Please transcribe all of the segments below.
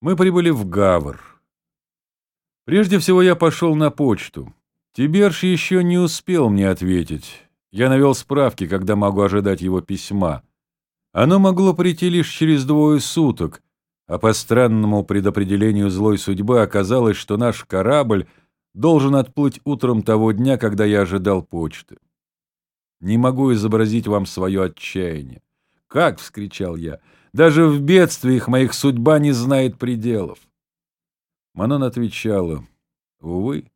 Мы прибыли в Гавр. Прежде всего я пошел на почту. Тиберш еще не успел мне ответить. Я навел справки, когда могу ожидать его письма. Оно могло прийти лишь через двое суток, а по странному предопределению злой судьбы оказалось, что наш корабль должен отплыть утром того дня, когда я ожидал почты. Не могу изобразить вам свое отчаяние. «Как?» — вскричал я. «Даже в бедствиях моих судьба не знает пределов». Манон отвечала. «Увы,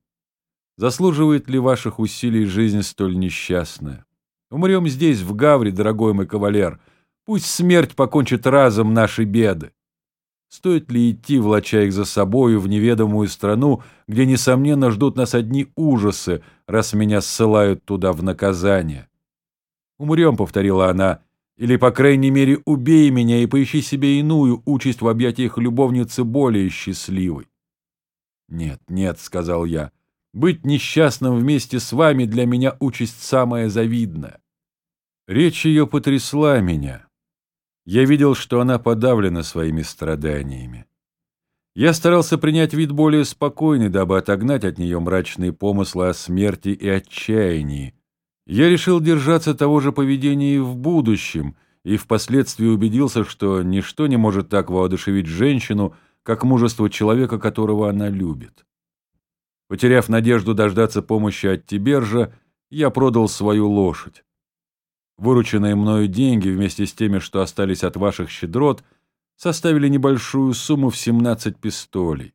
заслуживает ли ваших усилий жизнь столь несчастная? Умрем здесь, в Гавре, дорогой мой кавалер. Пусть смерть покончит разом наши беды. Стоит ли идти, влача их за собою, в неведомую страну, где, несомненно, ждут нас одни ужасы, раз меня ссылают туда в наказание? «Умрем», — повторила она, — «или, по крайней мере, убей меня и поищи себе иную участь в объятиях любовницы более счастливой». «Нет, нет», — сказал я, — «быть несчастным вместе с вами для меня участь самая завидная». Речь ее потрясла меня. Я видел, что она подавлена своими страданиями. Я старался принять вид более спокойный, дабы отогнать от нее мрачные помыслы о смерти и отчаянии. Я решил держаться того же поведения и в будущем, и впоследствии убедился, что ничто не может так воодушевить женщину, как мужество человека, которого она любит. Потеряв надежду дождаться помощи от Тибержа, я продал свою лошадь. Вырученные мною деньги вместе с теми, что остались от ваших щедрот, составили небольшую сумму в 17 пистолей.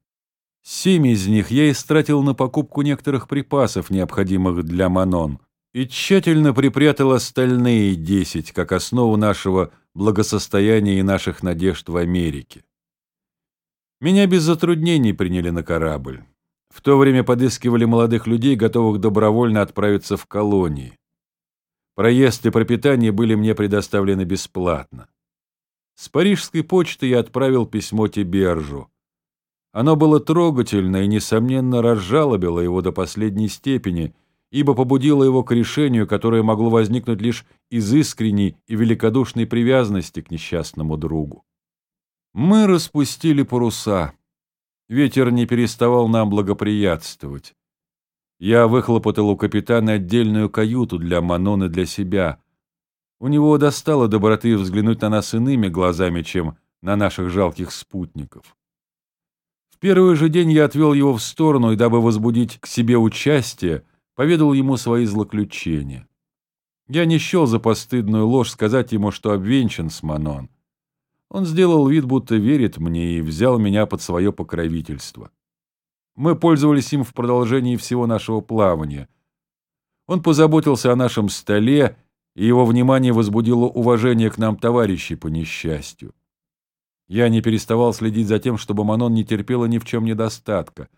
Семь из них я истратил на покупку некоторых припасов, необходимых для Манон, и тщательно припрятал остальные десять, как основу нашего благосостояния и наших надежд в Америке. Меня без затруднений приняли на корабль. В то время подыскивали молодых людей, готовых добровольно отправиться в колонии. Проезд и пропитание были мне предоставлены бесплатно. С парижской почты я отправил письмо Тибержу. Оно было трогательно и, несомненно, разжалобило его до последней степени, ибо побудило его к решению, которое могло возникнуть лишь из искренней и великодушной привязанности к несчастному другу. Мы распустили паруса. Ветер не переставал нам благоприятствовать. Я выхлопотал у капитана отдельную каюту для Манон и для себя. У него достало доброты взглянуть на нас иными глазами, чем на наших жалких спутников. В первый же день я отвел его в сторону и, дабы возбудить к себе участие, поведал ему свои злоключения. Я не счел за постыдную ложь сказать ему, что обвенчан с Манон. Он сделал вид, будто верит мне, и взял меня под свое покровительство. Мы пользовались им в продолжении всего нашего плавания. Он позаботился о нашем столе, и его внимание возбудило уважение к нам товарищей по несчастью. Я не переставал следить за тем, чтобы Манон не терпела ни в чем недостатка.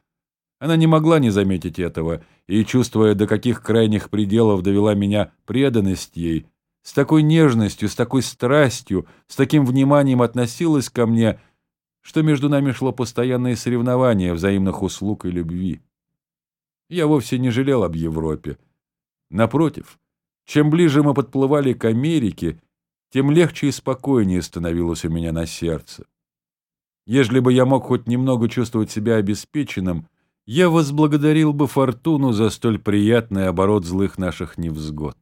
Она не могла не заметить этого, и, чувствуя, до каких крайних пределов довела меня преданность ей, с такой нежностью, с такой страстью, с таким вниманием относилась ко мне — что между нами шло постоянное соревнование взаимных услуг и любви. Я вовсе не жалел об Европе. Напротив, чем ближе мы подплывали к Америке, тем легче и спокойнее становилось у меня на сердце. Ежели бы я мог хоть немного чувствовать себя обеспеченным, я возблагодарил бы фортуну за столь приятный оборот злых наших невзгод.